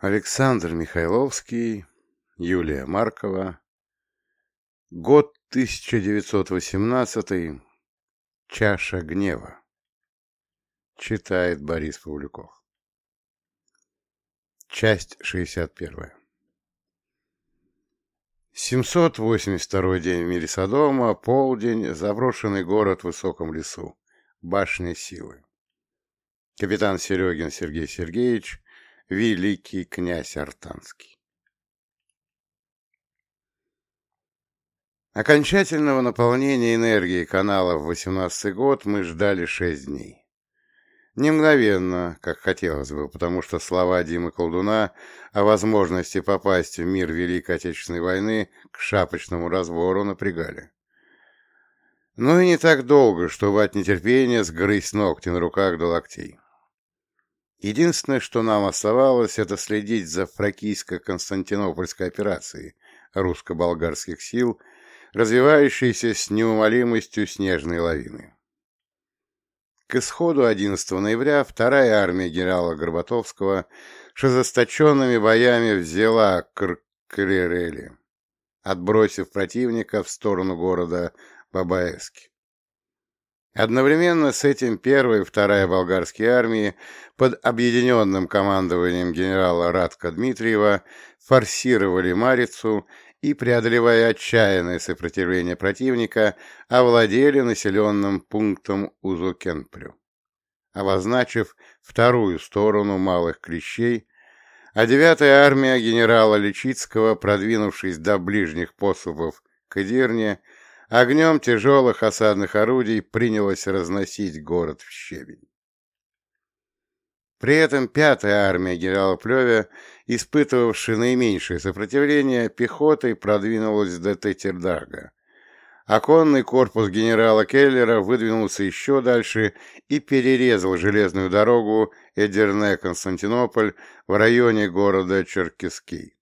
Александр Михайловский, Юлия Маркова. Год 1918. Чаша гнева. Читает Борис Павлюков. Часть 61. 782 день в мире Содома, полдень, заброшенный город в высоком лесу, башня силы. Капитан Серегин Сергей Сергеевич, великий князь Артанский. Окончательного наполнения энергии канала в 18 год мы ждали шесть дней. Не мгновенно, как хотелось бы, потому что слова Димы Колдуна о возможности попасть в мир Великой Отечественной войны к шапочному разбору напрягали. Но и не так долго, чтобы от нетерпения сгрызть ногти на руках до локтей. Единственное, что нам оставалось, это следить за фракийско-константинопольской операцией русско-болгарских сил, развивающейся с неумолимостью снежной лавины. К исходу 11 ноября вторая армия генерала Горбатовского с ожесточенными боями взяла Кркререли, отбросив противника в сторону города Бабаевски. Одновременно с этим первая и вторая болгарские армии под объединенным командованием генерала Радка Дмитриева форсировали Марицу и, преодолевая отчаянное сопротивление противника, овладели населенным пунктом Узукенпрю, обозначив вторую сторону Малых Клещей, а девятая армия генерала Личицкого, продвинувшись до ближних посупов к Эдирне, огнем тяжелых осадных орудий принялась разносить город в щебень. При этом пятая армия генерала Плеве, испытывавшая наименьшее сопротивление, пехотой продвинулась до Тетердага, а конный корпус генерала Келлера выдвинулся еще дальше и перерезал железную дорогу Эдерне-Константинополь в районе города Черкесский.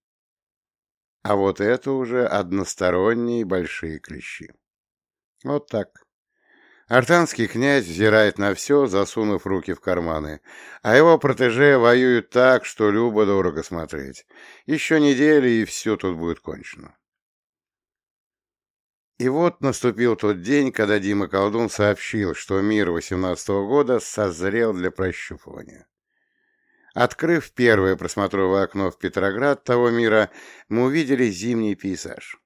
А вот это уже односторонние большие клещи. Вот так. Артанский князь взирает на все, засунув руки в карманы, а его протеже воюют так, что любо-дорого смотреть. Еще недели, и все тут будет кончено. И вот наступил тот день, когда Дима Колдун сообщил, что мир 18 -го года созрел для прощупывания. Открыв первое просмотровое окно в Петроград того мира, мы увидели зимний пейзаж.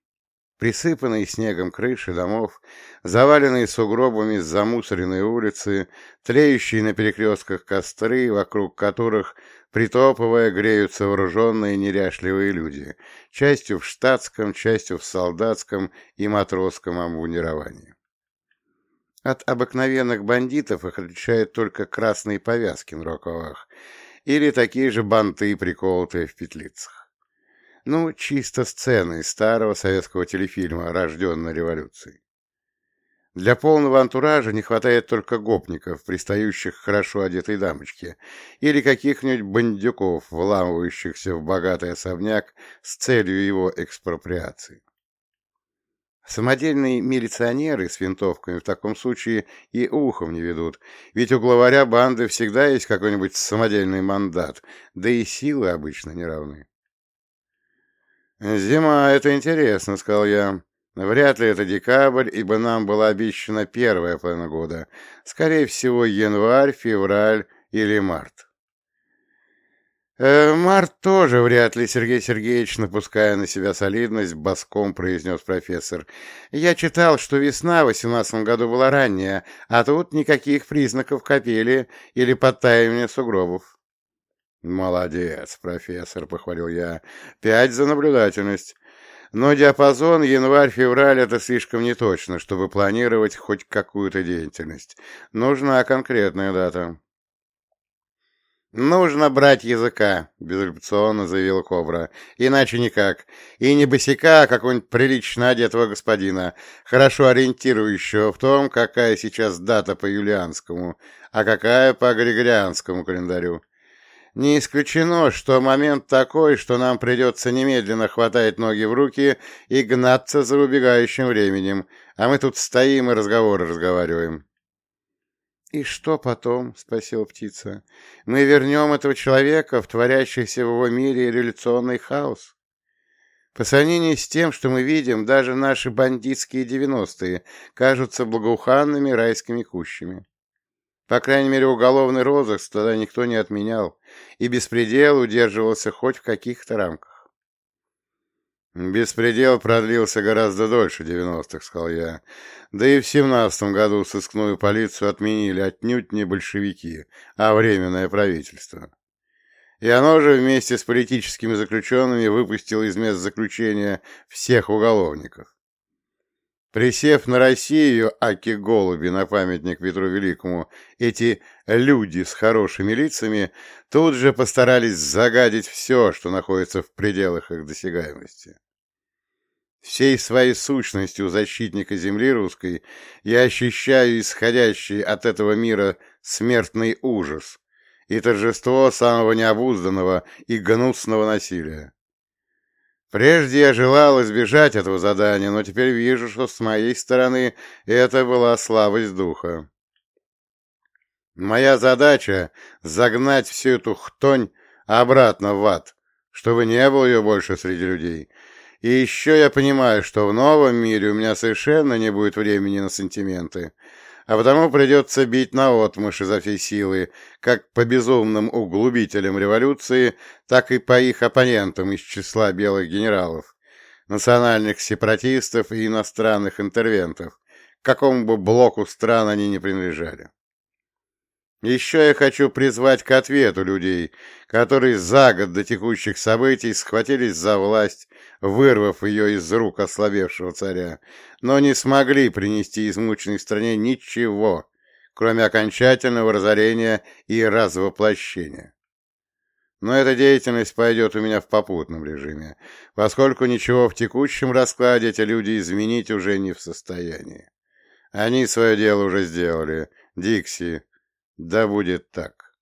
Присыпанные снегом крыши домов, заваленные сугробами замусоренные улицы, тлеющие на перекрестках костры, вокруг которых, притопывая, греются вооруженные неряшливые люди, частью в штатском, частью в солдатском и матросском обмундировании. От обыкновенных бандитов их отличают только красные повязки на рукавах или такие же банты, приколотые в петлицах. Ну, чисто сцены из старого советского телефильма «Рожденная революцией». Для полного антуража не хватает только гопников, пристающих к хорошо одетой дамочке, или каких-нибудь бандюков, вламывающихся в богатый особняк с целью его экспроприации. Самодельные милиционеры с винтовками в таком случае и ухом не ведут, ведь у главаря банды всегда есть какой-нибудь самодельный мандат, да и силы обычно не равны. «Зима — это интересно», — сказал я. «Вряд ли это декабрь, ибо нам была обещана первая половина года. Скорее всего, январь, февраль или март». «Э, «Март тоже вряд ли, Сергей Сергеевич, напуская на себя солидность, боском произнес профессор. Я читал, что весна в восемнадцатом году была ранняя, а тут никаких признаков капели или подтаивания сугробов». «Молодец, профессор», — похвалил я. «Пять за наблюдательность. Но диапазон январь-февраль — это слишком неточно, чтобы планировать хоть какую-то деятельность. Нужна конкретная дата». «Нужно брать языка», — безрепетиционно заявила Кобра. «Иначе никак. И не босика, а какого-нибудь прилично одетого господина, хорошо ориентирующего в том, какая сейчас дата по юлианскому, а какая по григорианскому календарю. Не исключено, что момент такой, что нам придется немедленно хватать ноги в руки и гнаться за убегающим временем, а мы тут стоим и разговоры разговариваем. «И что потом?» — спросила птица. «Мы вернем этого человека в творящийся в его мире революционный хаос. По сравнению с тем, что мы видим, даже наши бандитские девяностые кажутся благоуханными райскими кущами. По крайней мере, уголовный розыск тогда никто не отменял, и беспредел удерживался хоть в каких-то рамках. «Беспредел продлился гораздо дольше девяностых», — сказал я. «Да и в семнадцатом году сыскную полицию отменили отнюдь не большевики, а Временное правительство. И оно же вместе с политическими заключенными выпустило из мест заключения всех уголовников. Присев на Россию, аки голуби на памятник Петру Великому, эти люди с хорошими лицами тут же постарались загадить все, что находится в пределах их досягаемости. Всей своей сущностью защитника земли русской я ощущаю исходящий от этого мира смертный ужас, и торжество самого необузданного и гнусного насилия. Прежде я желал избежать этого задания, но теперь вижу, что с моей стороны это была слабость духа. Моя задача — загнать всю эту хтонь обратно в ад, чтобы не было ее больше среди людей. И еще я понимаю, что в новом мире у меня совершенно не будет времени на сантименты, а потому придется бить наотмашь изо всей силы, как по безумным углубителям революции, так и по их оппонентам из числа белых генералов, национальных сепаратистов и иностранных интервентов, к какому бы блоку стран они не принадлежали. Еще я хочу призвать к ответу людей, которые за год до текущих событий схватились за власть, вырвав ее из рук ослабевшего царя, но не смогли принести измученной стране ничего, кроме окончательного разорения и развоплощения. Но эта деятельность пойдет у меня в попутном режиме, поскольку ничего в текущем раскладе эти люди изменить уже не в состоянии. Они свое дело уже сделали. Дикси, да будет так.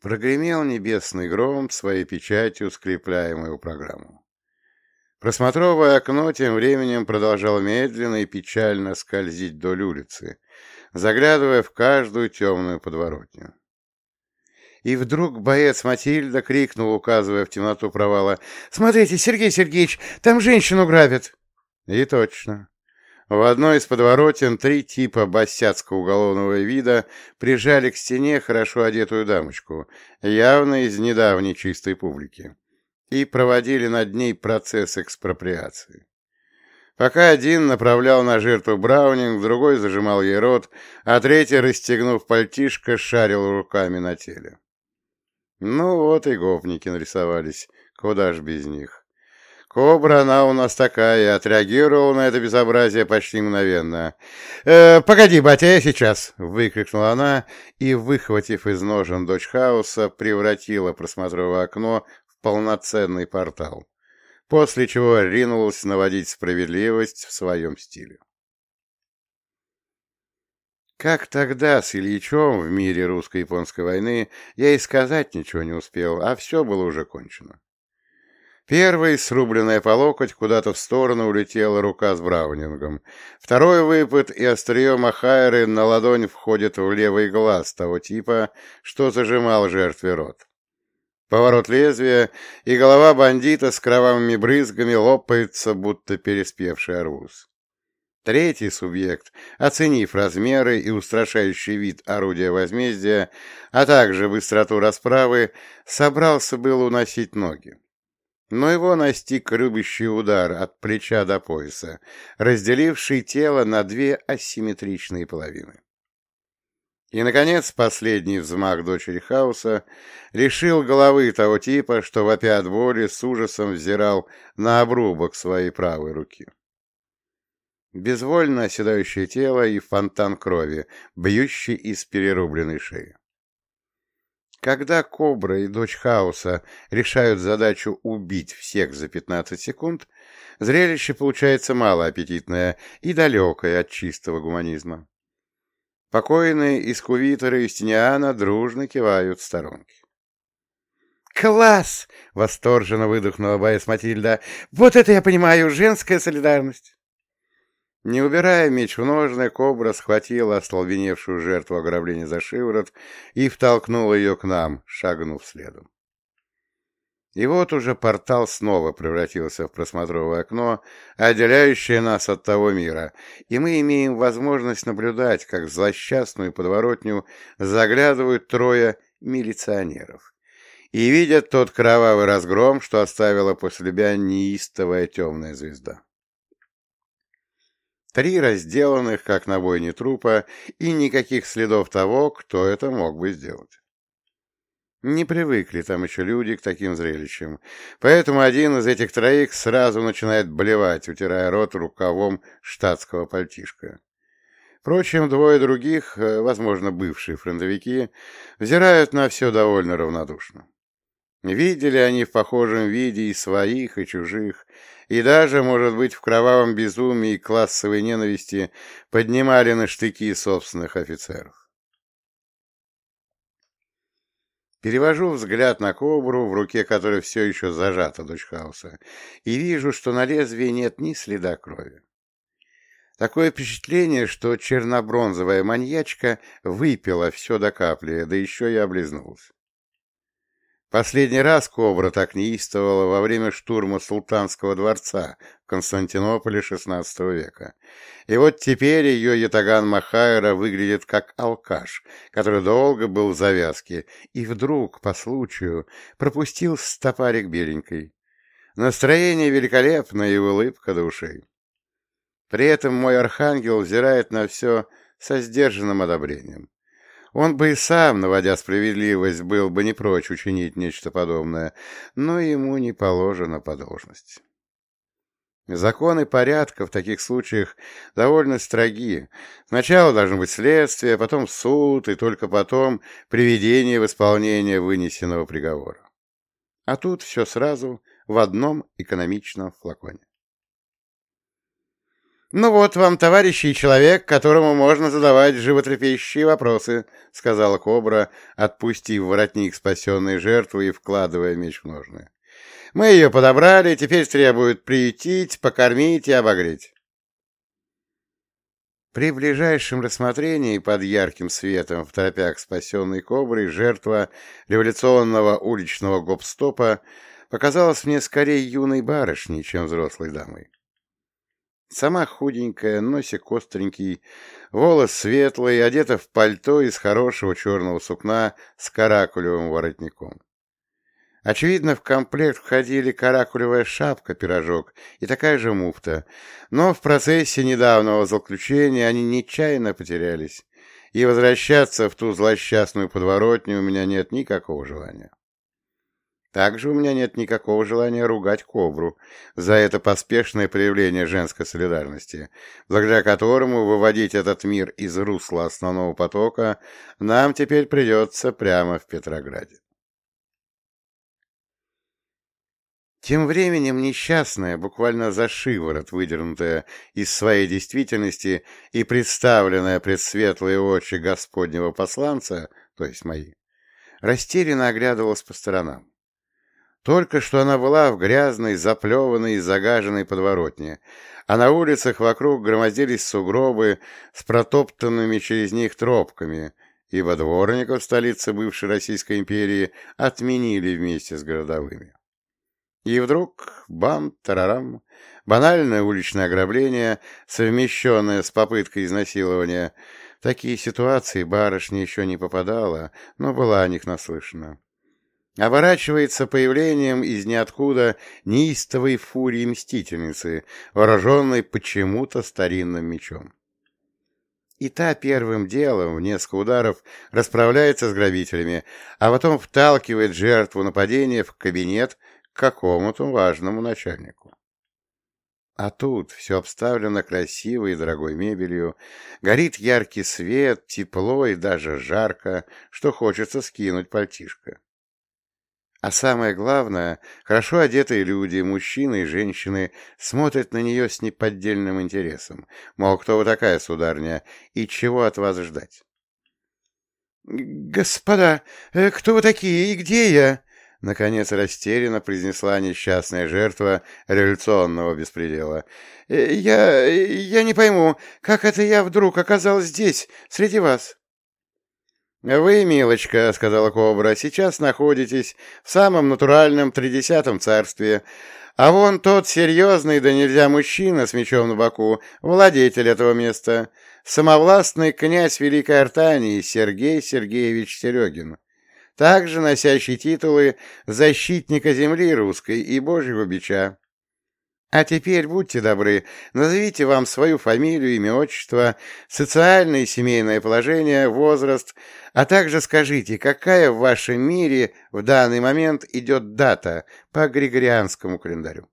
Прогремел небесный гром своей печатью, скрепляемую программу. Просмотровое окно тем временем продолжало медленно и печально скользить вдоль улицы, заглядывая в каждую темную подворотню. И вдруг боец Матильда крикнул, указывая в темноту провала, «Смотрите, Сергей Сергеевич, там женщину грабят!» И точно. В одной из подворотен три типа босяцкого уголовного вида прижали к стене хорошо одетую дамочку, явно из недавней чистой публики, и проводили над ней процесс экспроприации. Пока один направлял на жертву Браунинг, другой зажимал ей рот, а третий, расстегнув пальтишко, шарил руками на теле. Ну вот и гопники нарисовались, куда ж без них. Кобра, она у нас такая, отреагировала на это безобразие почти мгновенно. «Э, «Погоди, батя, я сейчас!» — выкрикнула она и, выхватив из ножен дочь хаоса, превратила просмотровое окно в полноценный портал, после чего ринулась наводить справедливость в своем стиле. Как тогда с Ильичом в мире русско-японской войны я и сказать ничего не успел, а все было уже кончено. Первый, срубленная по локоть, куда-то в сторону улетела рука с браунингом. Второй выпад и острие Махайры на ладонь входит в левый глаз того типа, что зажимал жертве рот. Поворот лезвия, и голова бандита с кровавыми брызгами лопается, будто переспевший арбуз. Третий субъект, оценив размеры и устрашающий вид орудия возмездия, а также быстроту расправы, собрался было уносить ноги но его настиг рубящий удар от плеча до пояса, разделивший тело на две асимметричные половины. И, наконец, последний взмах дочери хаоса лишил головы того типа, что, вопя от боли, с ужасом взирал на обрубок своей правой руки. Безвольно оседающее тело и фонтан крови, бьющий из перерубленной шеи. Когда Кобра и Дочь Хаоса решают задачу убить всех за 15 секунд, зрелище получается малоаппетитное и далекое от чистого гуманизма. Покойные искувиторы Истиниана дружно кивают в сторонке. «Класс!» — восторженно выдохнула Байс Матильда. «Вот это я понимаю, женская солидарность!» Не убирая меч в ножны, кобра схватила остолбеневшую жертву ограбления за шиворот и втолкнула ее к нам, шагнув следом. И вот уже портал снова превратился в просмотровое окно, отделяющее нас от того мира, и мы имеем возможность наблюдать, как в злосчастную подворотню заглядывают трое милиционеров и видят тот кровавый разгром, что оставила после себя неистовая темная звезда. Три разделанных, как на бойне трупа, и никаких следов того, кто это мог бы сделать. Не привыкли там еще люди к таким зрелищам, поэтому один из этих троих сразу начинает блевать, утирая рот рукавом штатского пальтишка. Впрочем, двое других, э, возможно, бывшие фронтовики, взирают на все довольно равнодушно. Видели они в похожем виде и своих, и чужих, и даже, может быть, в кровавом безумии и классовой ненависти поднимали на штыки собственных офицеров. Перевожу взгляд на кобру, в руке которой все еще зажата дочь хаоса, и вижу, что на лезвии нет ни следа крови. Такое впечатление, что чернобронзовая маньячка выпила все до капли, да еще и облизнулась. Последний раз кобра так неистовала во время штурма Султанского дворца в Константинополе XVI века. И вот теперь ее ятаган Махайра выглядит как алкаш, который долго был в завязке, и вдруг, по случаю, пропустил стопарик беленькой. Настроение великолепное и улыбка души. При этом мой архангел взирает на все со сдержанным одобрением. Он бы и сам, наводя справедливость, был бы не прочь учинить нечто подобное, но ему не положено по должности. Законы порядка в таких случаях довольно строги. Сначала должно быть следствие, потом суд, и только потом приведение в исполнение вынесенного приговора. А тут все сразу в одном экономичном флаконе. «Ну вот вам, товарищ и человек, которому можно задавать животрепещущие вопросы», — сказала кобра, отпустив воротник спасенной жертвы и вкладывая меч в ножны. «Мы ее подобрали, теперь требуют приютить, покормить и обогреть». При ближайшем рассмотрении под ярким светом в тропях спасенной кобры жертва революционного уличного гоп-стопа показалась мне скорее юной барышней, чем взрослой дамой. Сама худенькая, носик остренький, волос светлый, одета в пальто из хорошего черного сукна с каракулевым воротником. Очевидно, в комплект входили каракулевая шапка-пирожок и такая же муфта, но в процессе недавнего заключения они нечаянно потерялись, и возвращаться в ту злосчастную подворотню у меня нет никакого желания. Также у меня нет никакого желания ругать Кобру за это поспешное проявление женской солидарности, благодаря которому выводить этот мир из русла основного потока нам теперь придется прямо в Петрограде. Тем временем несчастная, буквально за шиворот выдернутая из своей действительности и представленная пред светлые очи Господнего посланца, то есть мои, растерянно оглядывалась по сторонам. Только что она была в грязной, заплеванной и загаженной подворотне, а на улицах вокруг громоздились сугробы с протоптанными через них тропками, ибо дворников столицы бывшей Российской империи отменили вместе с городовыми. И вдруг, бам-тарарам, банальное уличное ограбление, совмещенное с попыткой изнасилования. В такие ситуации барышня еще не попадала, но была о них наслышана оборачивается появлением из ниоткуда неистовой фурии мстительницы, вооруженной почему-то старинным мечом. И та первым делом в несколько ударов расправляется с грабителями, а потом вталкивает жертву нападения в кабинет к какому-то важному начальнику. А тут все обставлено красивой и дорогой мебелью, горит яркий свет, тепло и даже жарко, что хочется скинуть пальтишко. А самое главное, хорошо одетые люди, мужчины и женщины, смотрят на нее с неподдельным интересом. Мол, кто вы такая, сударня, и чего от вас ждать? «Господа, э, кто вы такие и где я?» Наконец растерянно произнесла несчастная жертва революционного беспредела. «Э, «Я... я не пойму, как это я вдруг оказалась здесь, среди вас?» «Вы, милочка, — сказала Кобра, — сейчас находитесь в самом натуральном тридесятом царстве, а вон тот серьезный да нельзя мужчина с мечом на боку, владетель этого места, самовластный князь Великой Артании Сергей Сергеевич Серегин, также носящий титулы защитника земли русской и Божьего бича. А теперь, будьте добры, назовите вам свою фамилию, имя, отчество, социальное и семейное положение, возраст, а также скажите, какая в вашем мире в данный момент идет дата по Григорианскому календарю.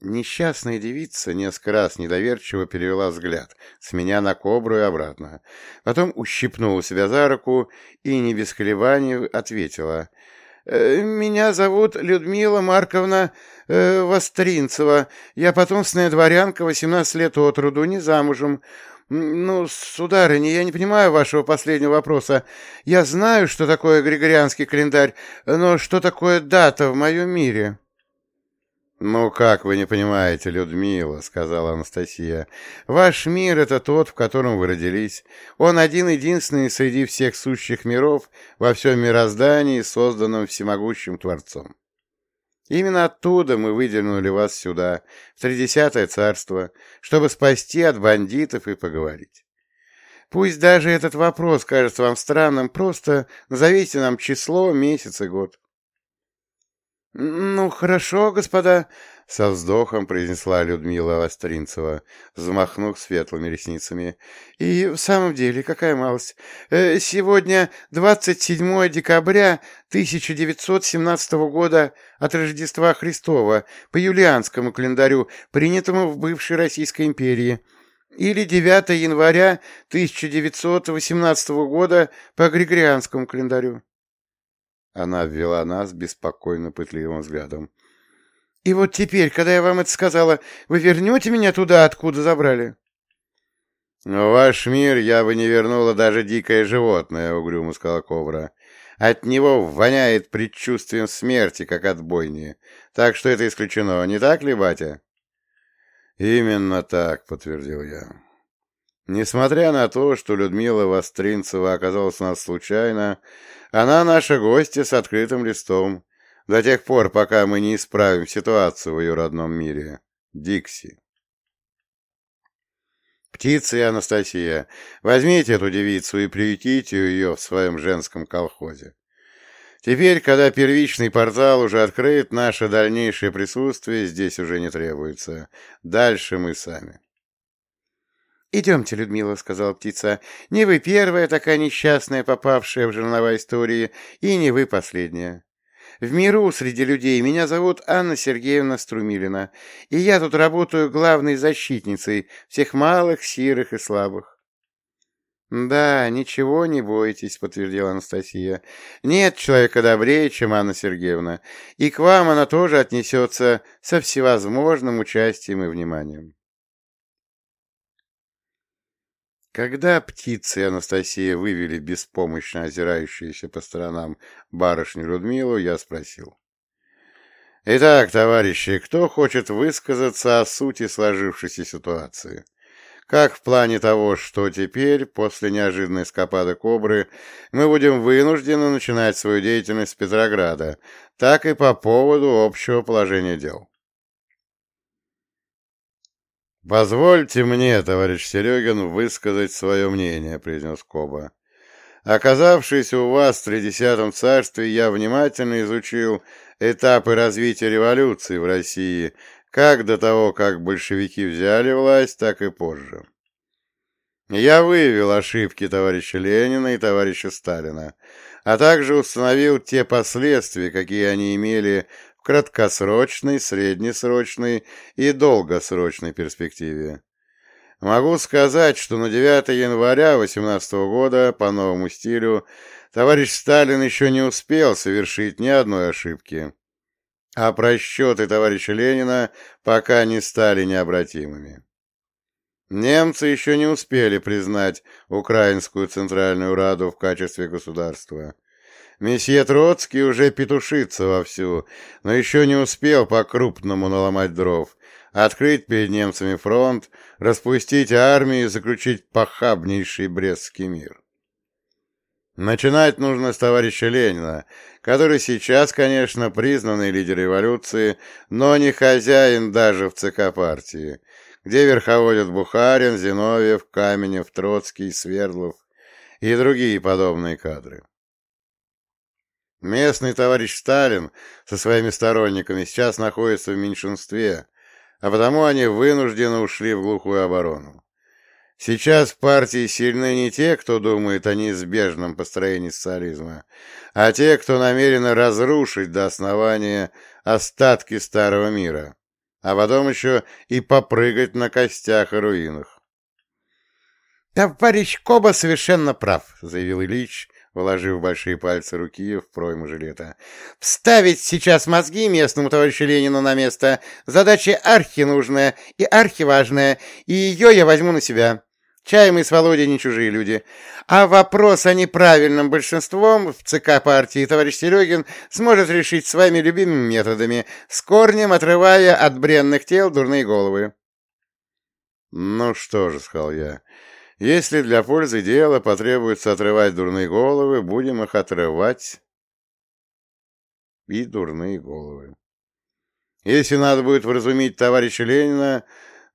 Несчастная девица несколько раз недоверчиво перевела взгляд с меня на кобру и обратно. Потом ущипнула себя за руку и, не без колебаний, ответила — «Меня зовут Людмила Марковна э, Востринцева. Я потомственная дворянка, 18 лет от роду, не замужем. Ну, сударыня, я не понимаю вашего последнего вопроса. Я знаю, что такое Григорианский календарь, но что такое дата в моем мире?» «Ну, как вы не понимаете, Людмила», — сказала Анастасия, — «ваш мир — это тот, в котором вы родились. Он один-единственный среди всех сущих миров во всем мироздании, созданном всемогущим Творцом. Именно оттуда мы выдернули вас сюда, в Тридесятое царство, чтобы спасти от бандитов и поговорить. Пусть даже этот вопрос кажется вам странным, просто назовите нам число, месяц и год. «Ну, хорошо, господа», — со вздохом произнесла Людмила Востринцева, взмахнув светлыми ресницами. «И в самом деле, какая малость. Э, сегодня 27 декабря 1917 года от Рождества Христова по юлианскому календарю, принятому в бывшей Российской империи, или 9 января 1918 года по Григорианскому календарю». Она ввела нас беспокойно пытливым взглядом. «И вот теперь, когда я вам это сказала, вы вернете меня туда, откуда забрали?» «В ваш мир я бы не вернула даже дикое животное», — угрюмо сказала Кобра. «От него воняет предчувствием смерти, как от бойни. Так что это исключено, не так ли, батя?» «Именно так», — подтвердил я. Несмотря на то, что Людмила Востринцева оказалась у нас случайно, она наша гостья с открытым листом, до тех пор, пока мы не исправим ситуацию в ее родном мире. Дикси. Птица и Анастасия, возьмите эту девицу и приютите ее в своем женском колхозе. Теперь, когда первичный портал уже открыт, наше дальнейшее присутствие здесь уже не требуется. Дальше мы сами. «Идемте, Людмила», — сказала птица. «Не вы первая такая несчастная, попавшая в жернова истории, и не вы последняя. В миру среди людей меня зовут Анна Сергеевна Струмилина, и я тут работаю главной защитницей всех малых, сирых и слабых». «Да, ничего не бойтесь», — подтвердила Анастасия. «Нет человека добрее, чем Анна Сергеевна, и к вам она тоже отнесется со всевозможным участием и вниманием». Когда птицы и Анастасия вывели беспомощно озирающуюся по сторонам барышню Людмилу, я спросил. «Итак, товарищи, кто хочет высказаться о сути сложившейся ситуации? Как в плане того, что теперь, после неожиданной скопады Кобры, мы будем вынуждены начинать свою деятельность с Петрограда, так и по поводу общего положения дел?» «Позвольте мне, товарищ Серегин, высказать свое мнение», — произнес Коба. «Оказавшись у вас в Тридесятом царстве, я внимательно изучил этапы развития революции в России как до того, как большевики взяли власть, так и позже. Я выявил ошибки товарища Ленина и товарища Сталина, а также установил те последствия, какие они имели краткосрочной, среднесрочной и долгосрочной перспективе. Могу сказать, что на 9 января 18 года по новому стилю товарищ Сталин еще не успел совершить ни одной ошибки, а просчеты товарища Ленина пока не стали необратимыми. Немцы еще не успели признать Украинскую Центральную Раду в качестве государства. Месье Троцкий уже петушится вовсю, но еще не успел по-крупному наломать дров, открыть перед немцами фронт, распустить армию и заключить похабнейший Брестский мир. Начинать нужно с товарища Ленина, который сейчас, конечно, признанный лидер революции, но не хозяин даже в ЦК партии, где верховодят Бухарин, Зиновьев, Каменев, Троцкий, Свердлов и другие подобные кадры. Местный товарищ Сталин со своими сторонниками сейчас находится в меньшинстве, а потому они вынуждены ушли в глухую оборону. Сейчас в партии сильны не те, кто думает о неизбежном построении социализма, а те, кто намерен разрушить до основания остатки старого мира, а потом еще и попрыгать на костях и руинах. «Товарищ Коба совершенно прав», — заявил Ильич, вложив большие пальцы руки в пройму жилета. «Вставить сейчас мозги местному товарищу Ленину на место — задача архи-нужная и архи-важная, и ее я возьму на себя. Чай мы с Володей не чужие люди. А вопрос о неправильном большинством в ЦК партии товарищ Серегин сможет решить своими любимыми методами, с корнем отрывая от бренных тел дурные головы». «Ну что же», — сказал я, — если для пользы дела потребуется отрывать дурные головы, будем их отрывать и дурные головы. Если надо будет вразумить товарища Ленина,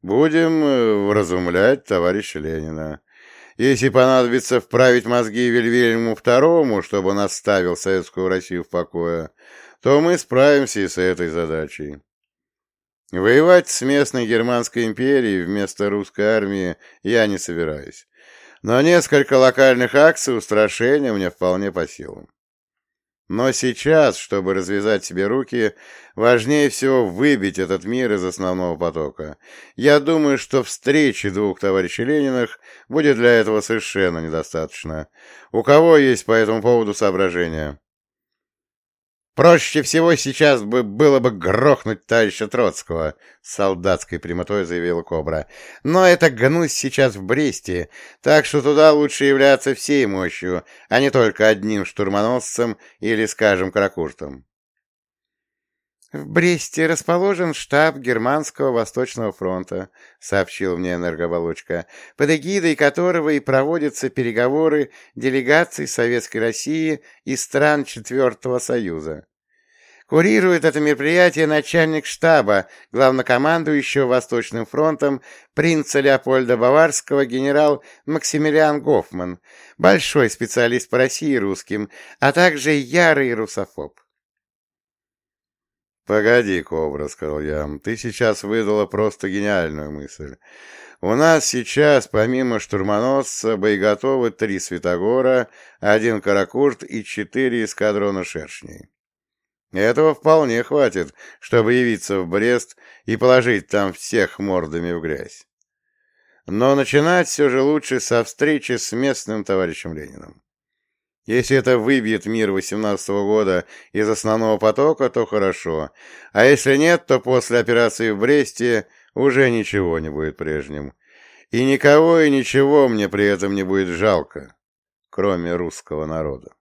будем э, вразумлять товарища Ленина. Если понадобится вправить мозги Вильгельму II, чтобы он оставил Советскую Россию в покое, то мы справимся и с этой задачей. Воевать с местной Германской империей вместо русской армии я не собираюсь. Но несколько локальных акций устрашения мне вполне по силам. Но сейчас, чтобы развязать себе руки, важнее всего выбить этот мир из основного потока. Я думаю, что встречи двух товарищей Лениных будет для этого совершенно недостаточно. У кого есть по этому поводу соображения? Проще всего сейчас бы было бы грохнуть товарища Троцкого, — солдатской прямотой заявила Кобра. Но это гнусь сейчас в Бресте, так что туда лучше являться всей мощью, а не только одним штурмоносцем или, скажем, каракуртом. «В Бресте расположен штаб Германского Восточного фронта», — сообщил мне энергооболочка, под эгидой которого и проводятся переговоры делегаций Советской России и стран Четвертого Союза. Курирует это мероприятие начальник штаба, главнокомандующего Восточным фронтом принца Леопольда Баварского генерал Максимилиан Гофман, большой специалист по России и русским, а также ярый русофоб. «Погоди, Кобра», — сказал я, — «ты сейчас выдала просто гениальную мысль. У нас сейчас, помимо штурмоносца, боеготовы три Святогора, один Каракурт и четыре эскадрона шершней. Этого вполне хватит, чтобы явиться в Брест и положить там всех мордами в грязь. Но начинать все же лучше со встречи с местным товарищем Лениным. Если это выбьет мир 18 -го года из основного потока, то хорошо, а если нет, то после операции в Бресте уже ничего не будет прежним. И никого и ничего мне при этом не будет жалко, кроме русского народа.